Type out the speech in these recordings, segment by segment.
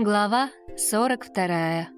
Глава 42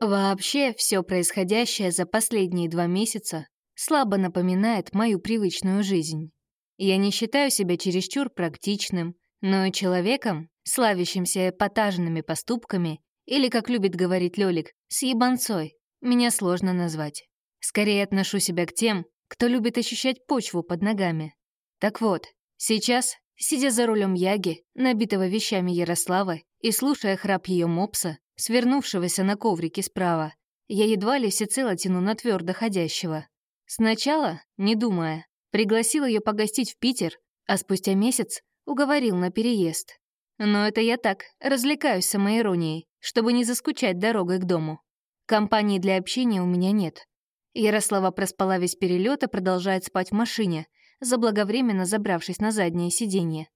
Вообще, все происходящее за последние два месяца слабо напоминает мою привычную жизнь. Я не считаю себя чересчур практичным, но и человеком, славящимся эпатажными поступками, или, как любит говорить Лёлик, с ебанцой, меня сложно назвать. Скорее отношу себя к тем, кто любит ощущать почву под ногами. Так вот, сейчас Сидя за рулем Яги, набитого вещами Ярослава, и слушая храп ее мопса, свернувшегося на коврике справа, я едва ли всецело тяну на твердо ходящего. Сначала, не думая, пригласил ее погостить в Питер, а спустя месяц уговорил на переезд. Но это я так, развлекаюсь самоиронией, чтобы не заскучать дорогой к дому. Компании для общения у меня нет. Ярослава проспала весь перелет и продолжает спать в машине — заблаговременно забравшись на заднее сиденье.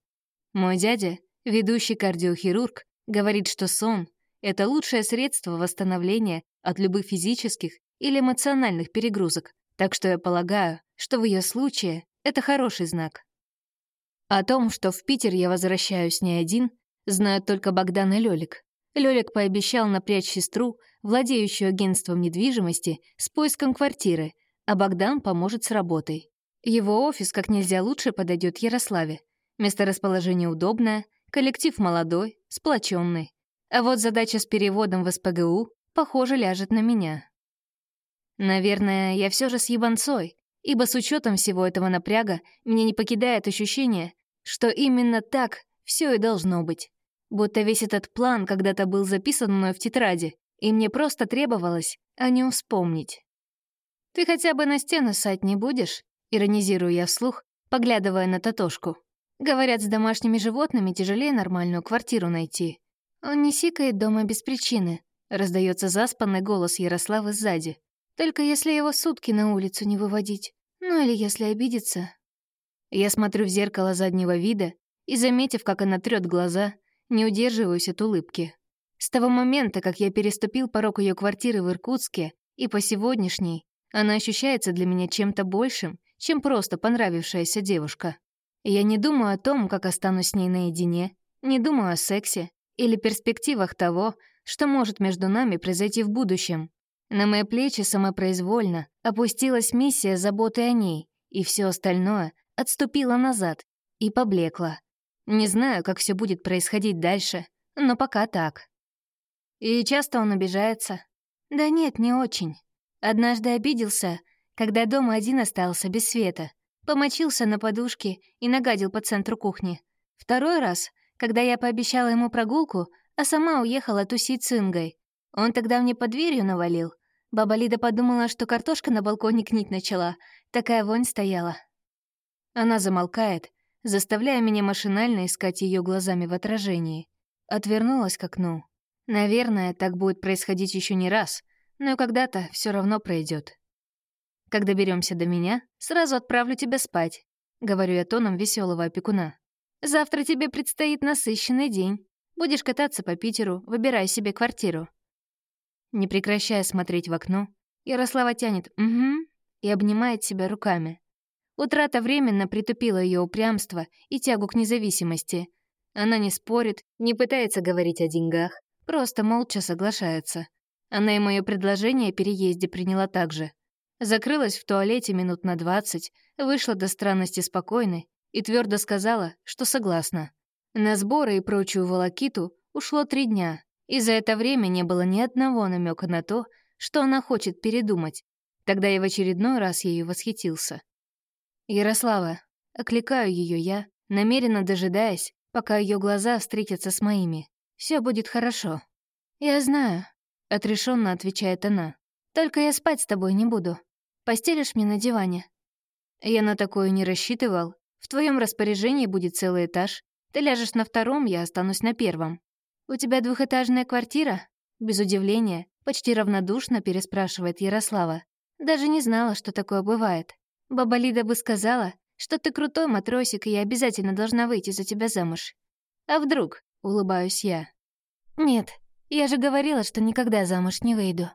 Мой дядя, ведущий кардиохирург, говорит, что сон — это лучшее средство восстановления от любых физических или эмоциональных перегрузок, так что я полагаю, что в ее случае это хороший знак. О том, что в Питер я возвращаюсь не один, знают только Богдан и Лёлик. Лёлик пообещал напрячь сестру, владеющую агентством недвижимости, с поиском квартиры, а Богдан поможет с работой. Его офис как нельзя лучше подойдет Ярославе. Месторасположение удобное, коллектив молодой, сплоченный. А вот задача с переводом в СПГУ, похоже, ляжет на меня. Наверное, я все же с ебанцой, ибо с учетом всего этого напряга мне не покидает ощущение, что именно так все и должно быть. Будто весь этот план когда-то был записан мной в тетради, и мне просто требовалось о нем вспомнить. «Ты хотя бы на стену ссать не будешь?» Иронизирую я вслух, поглядывая на Татошку. Говорят, с домашними животными тяжелее нормальную квартиру найти. Он не сикает дома без причины. Раздается заспанный голос Ярославы сзади. Только если его сутки на улицу не выводить. Ну или если обидится. Я смотрю в зеркало заднего вида и, заметив, как она трёт глаза, не удерживаюсь от улыбки. С того момента, как я переступил порог ее квартиры в Иркутске, и по сегодняшней, она ощущается для меня чем-то большим, чем просто понравившаяся девушка. Я не думаю о том, как останусь с ней наедине, не думаю о сексе или перспективах того, что может между нами произойти в будущем. На мои плечи самопроизвольно опустилась миссия заботы о ней, и все остальное отступило назад и поблекло. Не знаю, как все будет происходить дальше, но пока так. И часто он обижается. Да нет, не очень. Однажды обиделся, когда дома один остался без света, помочился на подушке и нагадил по центру кухни. Второй раз, когда я пообещала ему прогулку, а сама уехала тусить с Ингой. Он тогда мне под дверью навалил. Баба Лида подумала, что картошка на балконе книть начала. Такая вонь стояла. Она замолкает, заставляя меня машинально искать ее глазами в отражении. Отвернулась к окну. Наверное, так будет происходить еще не раз, но когда-то все равно пройдет. Когда доберемся до меня, сразу отправлю тебя спать», — говорю я тоном веселого опекуна. «Завтра тебе предстоит насыщенный день. Будешь кататься по Питеру, выбирай себе квартиру». Не прекращая смотреть в окно, Ярослава тянет «угу» и обнимает себя руками. Утрата временно притупила ее упрямство и тягу к независимости. Она не спорит, не пытается говорить о деньгах, просто молча соглашается. Она и мое предложение о переезде приняла так же. Закрылась в туалете минут на двадцать, вышла до странности спокойной и твердо сказала, что согласна. На сборы и прочую волокиту ушло три дня, и за это время не было ни одного намека на то, что она хочет передумать. Тогда я в очередной раз ею восхитился. «Ярослава», — окликаю ее я, намеренно дожидаясь, пока ее глаза встретятся с моими. Все будет хорошо». «Я знаю», — отрешенно отвечает она. «Только я спать с тобой не буду. Постелишь мне на диване?» «Я на такое не рассчитывал. В твоем распоряжении будет целый этаж. Ты ляжешь на втором, я останусь на первом. У тебя двухэтажная квартира?» Без удивления, почти равнодушно переспрашивает Ярослава. «Даже не знала, что такое бывает. Баба Лида бы сказала, что ты крутой матросик, и я обязательно должна выйти за тебя замуж. А вдруг?» — улыбаюсь я. «Нет, я же говорила, что никогда замуж не выйду.